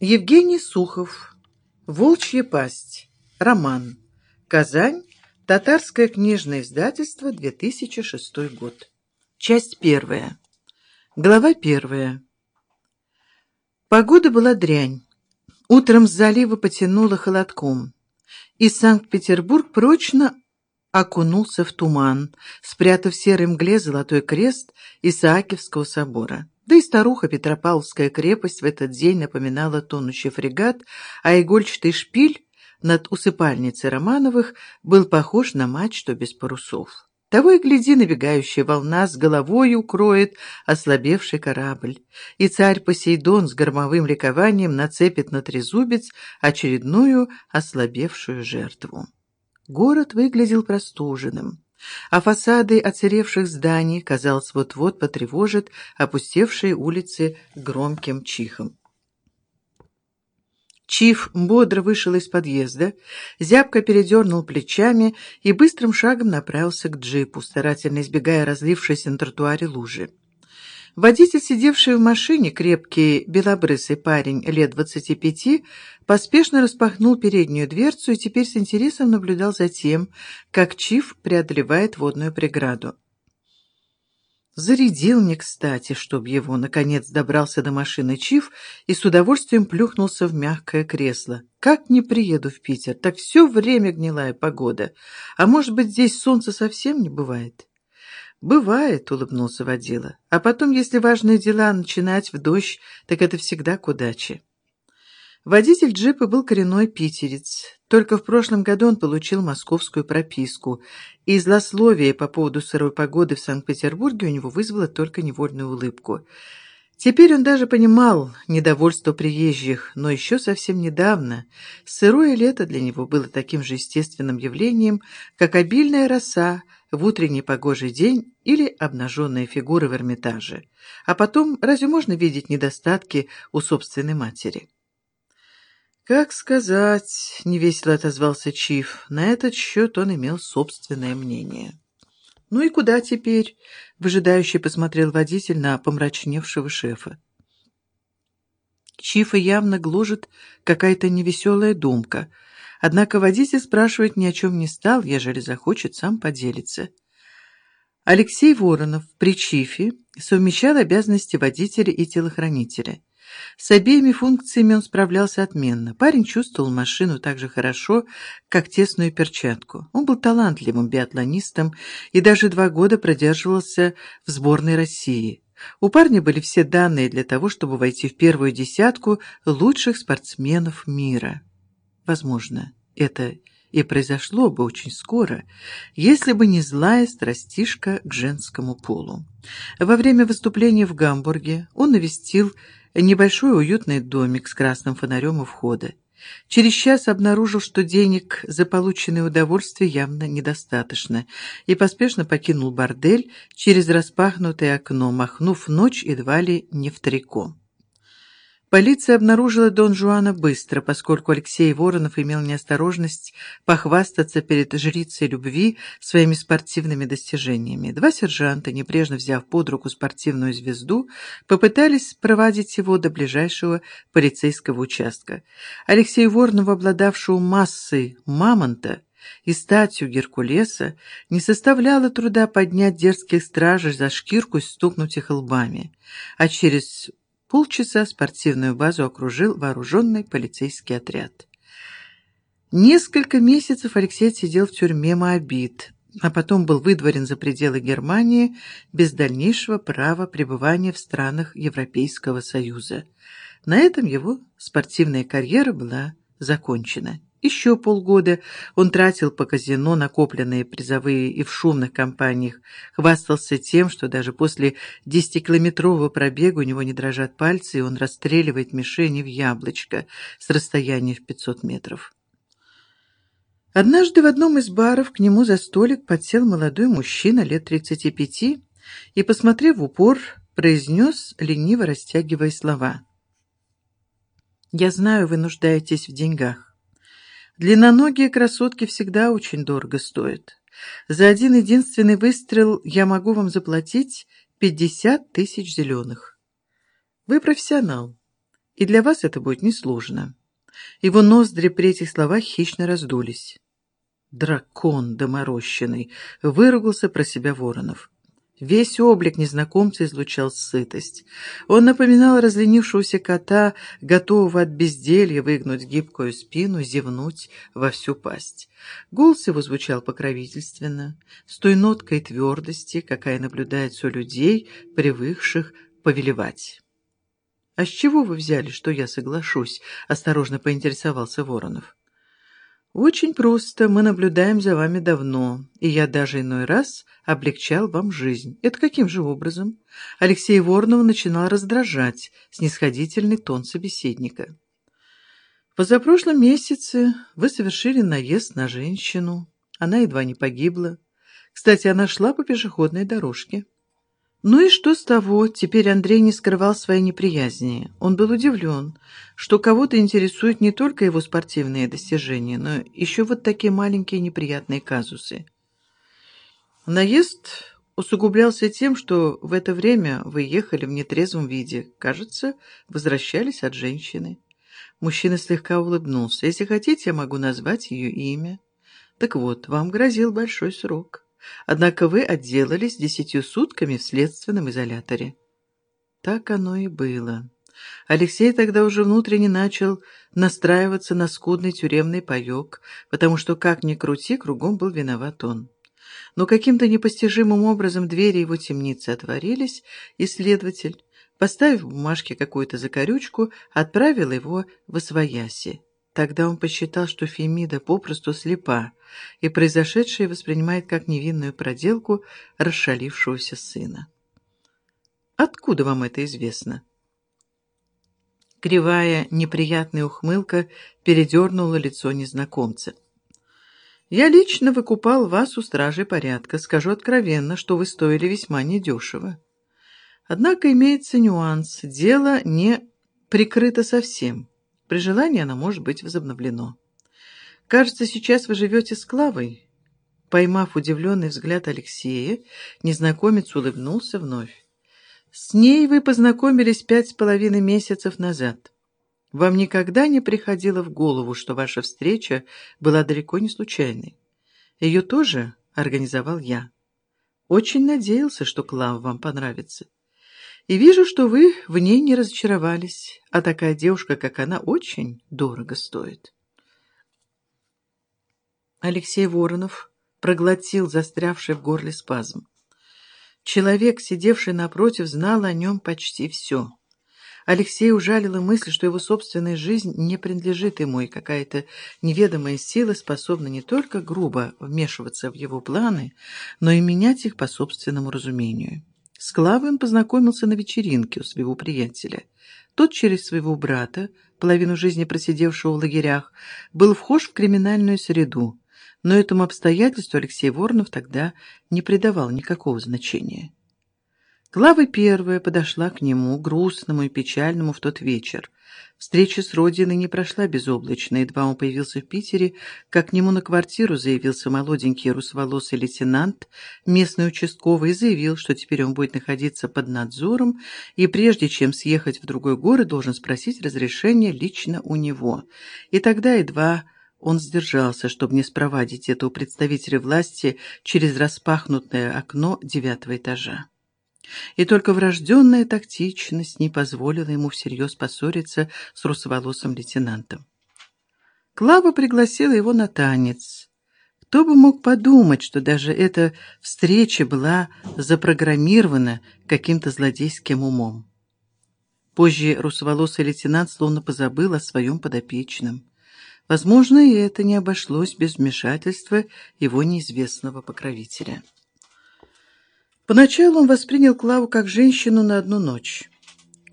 Евгений Сухов. Волчья пасть. Роман. Казань. Татарское книжное издательство. 2006 год. Часть первая. Глава первая. Погода была дрянь. Утром с залива потянуло холодком. И Санкт-Петербург прочно окунулся в туман, спрятав в серой мгле золотой крест Исаакиевского собора. Да и старуха Петропавловская крепость в этот день напоминала тонущий фрегат, а игольчатый шпиль над усыпальницей Романовых был похож на мачту без парусов. Того и гляди, набегающая волна с головой укроет ослабевший корабль, и царь Посейдон с громовым ликованием нацепит на трезубец очередную ослабевшую жертву. Город выглядел простуженным, а фасады оцаревших зданий, казалось, вот-вот потревожат опустевшие улицы громким чихом. Чиф бодро вышел из подъезда, зябко передернул плечами и быстрым шагом направился к джипу, старательно избегая разлившейся на тротуаре лужи. Водитель, сидевший в машине, крепкий белобрысый парень лет двадцати пяти, поспешно распахнул переднюю дверцу и теперь с интересом наблюдал за тем, как Чиф преодолевает водную преграду. Зарядил не кстати, чтоб его, наконец, добрался до машины Чиф и с удовольствием плюхнулся в мягкое кресло. Как не приеду в Питер, так все время гнилая погода. А может быть, здесь солнца совсем не бывает? «Бывает», — улыбнулся водила. «А потом, если важные дела начинать в дождь, так это всегда к удаче». Водитель джипа был коренной питерец. Только в прошлом году он получил московскую прописку, и злословие по поводу сырой погоды в Санкт-Петербурге у него вызвало только невольную улыбку. Теперь он даже понимал недовольство приезжих, но еще совсем недавно сырое лето для него было таким же естественным явлением, как обильная роса, в утренний погожий день или обнаженные фигуры в Эрмитаже. А потом, разве можно видеть недостатки у собственной матери? «Как сказать?» — невесело отозвался Чиф. На этот счет он имел собственное мнение. «Ну и куда теперь?» — выжидающий посмотрел водитель на помрачневшего шефа. Чифа явно гложет какая-то невеселая думка — Однако водитель спрашивать ни о чем не стал, ежели захочет, сам поделиться. Алексей Воронов при Чифе совмещал обязанности водителя и телохранителя. С обеими функциями он справлялся отменно. Парень чувствовал машину так же хорошо, как тесную перчатку. Он был талантливым биатлонистом и даже два года продерживался в сборной России. У парня были все данные для того, чтобы войти в первую десятку лучших спортсменов мира. Возможно, это и произошло бы очень скоро, если бы не злая страстишка к женскому полу. Во время выступления в Гамбурге он навестил небольшой уютный домик с красным фонарем у входа. Через час обнаружил, что денег за полученное удовольствие явно недостаточно, и поспешно покинул бордель через распахнутое окно, махнув ночь едва ли не в трико. Полиция обнаружила Дон Жуана быстро, поскольку Алексей Воронов имел неосторожность похвастаться перед жрицей любви своими спортивными достижениями. Два сержанта, небрежно взяв под руку спортивную звезду, попытались проводить его до ближайшего полицейского участка. Алексею Воронову, обладавшему массой мамонта, и статью Геркулеса не составляло труда поднять дерзких стражей за шкирку и стукнуть их лбами, а через полчаса спортивную базу окружил вооруженный полицейский отряд. Несколько месяцев Алексей сидел в тюрьме Моабит, а потом был выдворен за пределы Германии без дальнейшего права пребывания в странах Европейского Союза. На этом его спортивная карьера была закончена. Еще полгода он тратил по казино накопленные призовые и в шумных компаниях, хвастался тем, что даже после десятикилометрового пробега у него не дрожат пальцы, и он расстреливает мишени в яблочко с расстояния в 500 метров. Однажды в одном из баров к нему за столик подсел молодой мужчина лет 35 и, посмотрев в упор, произнес, лениво растягивая слова. «Я знаю, вы нуждаетесь в деньгах. Длинноногие красотки всегда очень дорого стоят. За один единственный выстрел я могу вам заплатить пятьдесят тысяч зеленых. Вы профессионал, И для вас это будет несложно. Его ноздри при этих словах хищно раздулись. «Дракон доморощенный!» — выругался про себя Воронов. Весь облик незнакомца излучал сытость. Он напоминал разленившегося кота, готового от безделья выгнуть гибкую спину, зевнуть во всю пасть. Голос его звучал покровительственно, с той ноткой твердости, какая наблюдается у людей, привыкших повелевать. «А с чего вы взяли, что я соглашусь?» — осторожно поинтересовался Воронов. «Очень просто. Мы наблюдаем за вами давно, и я даже иной раз облегчал вам жизнь. Это каким же образом?» Алексей Воронов начинал раздражать снисходительный тон собеседника. «В позапрошлом месяце вы совершили наезд на женщину. Она едва не погибла. Кстати, она шла по пешеходной дорожке». Ну и что с того? Теперь Андрей не скрывал своей неприязни. Он был удивлен, что кого-то интересуют не только его спортивные достижения, но еще вот такие маленькие неприятные казусы. Наезд усугублялся тем, что в это время вы ехали в нетрезвом виде. Кажется, возвращались от женщины. Мужчина слегка улыбнулся. Если хотите, я могу назвать ее имя. Так вот, вам грозил большой срок. Однако вы отделались десятью сутками в следственном изоляторе. Так оно и было. Алексей тогда уже внутренне начал настраиваться на скудный тюремный паек, потому что, как ни крути, кругом был виноват он. Но каким-то непостижимым образом двери его темницы отворились, и следователь, поставив в бумажке какую-то закорючку, отправил его в Освояси. Тогда он посчитал, что Фемида попросту слепа, и произошедшее воспринимает как невинную проделку расшалившегося сына. «Откуда вам это известно?» Кривая, неприятная ухмылка передернула лицо незнакомца. «Я лично выкупал вас у стражей порядка. Скажу откровенно, что вы стоили весьма недешево. Однако имеется нюанс. Дело не прикрыто совсем. При желании оно может быть возобновлено. Кажется, сейчас вы живете с Клавой. Поймав удивленный взгляд Алексея, незнакомец улыбнулся вновь. С ней вы познакомились пять с половиной месяцев назад. Вам никогда не приходило в голову, что ваша встреча была далеко не случайной. Ее тоже организовал я. Очень надеялся, что Клава вам понравится. И вижу, что вы в ней не разочаровались, а такая девушка, как она, очень дорого стоит. Алексей Воронов проглотил застрявший в горле спазм. Человек, сидевший напротив, знал о нем почти все. Алексей ужалила мысль, что его собственная жизнь не принадлежит ему, и какая-то неведомая сила способна не только грубо вмешиваться в его планы, но и менять их по собственному разумению. С Клавой он познакомился на вечеринке у своего приятеля. Тот через своего брата, половину жизни просидевшего в лагерях, был вхож в криминальную среду, но этому обстоятельству Алексей Воронов тогда не придавал никакого значения. Клава первая подошла к нему, грустному и печальному в тот вечер. Встреча с Родиной не прошла безоблачно. Едва он появился в Питере, как к нему на квартиру заявился молоденький русоволосый лейтенант, местный участковый, и заявил, что теперь он будет находиться под надзором, и прежде чем съехать в другой город, должен спросить разрешение лично у него. И тогда едва он сдержался, чтобы не спровадить этого представителя власти через распахнутое окно девятого этажа. И только врожденная тактичность не позволила ему всерьез поссориться с русоволосым лейтенантом. Клава пригласила его на танец. Кто бы мог подумать, что даже эта встреча была запрограммирована каким-то злодейским умом. Позже русоволосый лейтенант словно позабыл о своем подопечном. Возможно, и это не обошлось без вмешательства его неизвестного покровителя. Поначалу он воспринял Клаву как женщину на одну ночь.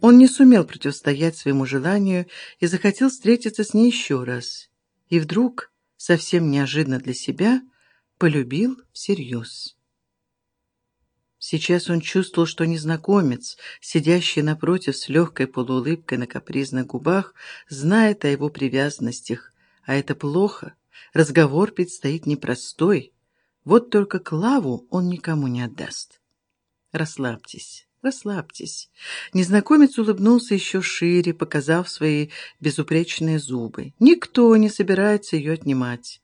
Он не сумел противостоять своему желанию и захотел встретиться с ней еще раз. И вдруг, совсем неожиданно для себя, полюбил всерьез. Сейчас он чувствовал, что незнакомец, сидящий напротив с легкой полуулыбкой на капризных губах, знает о его привязанностях, а это плохо. Разговор предстоит непростой. Вот только Клаву он никому не отдаст. Расслабьтесь, Расслабьтесь. Незнакомец улыбнулся еще шире, показав свои безупречные зубы. Никто не собирается ее отнимать.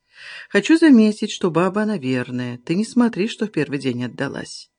Хочу заметить, что баба, наверное. Ты не смотри, что в первый день отдалась.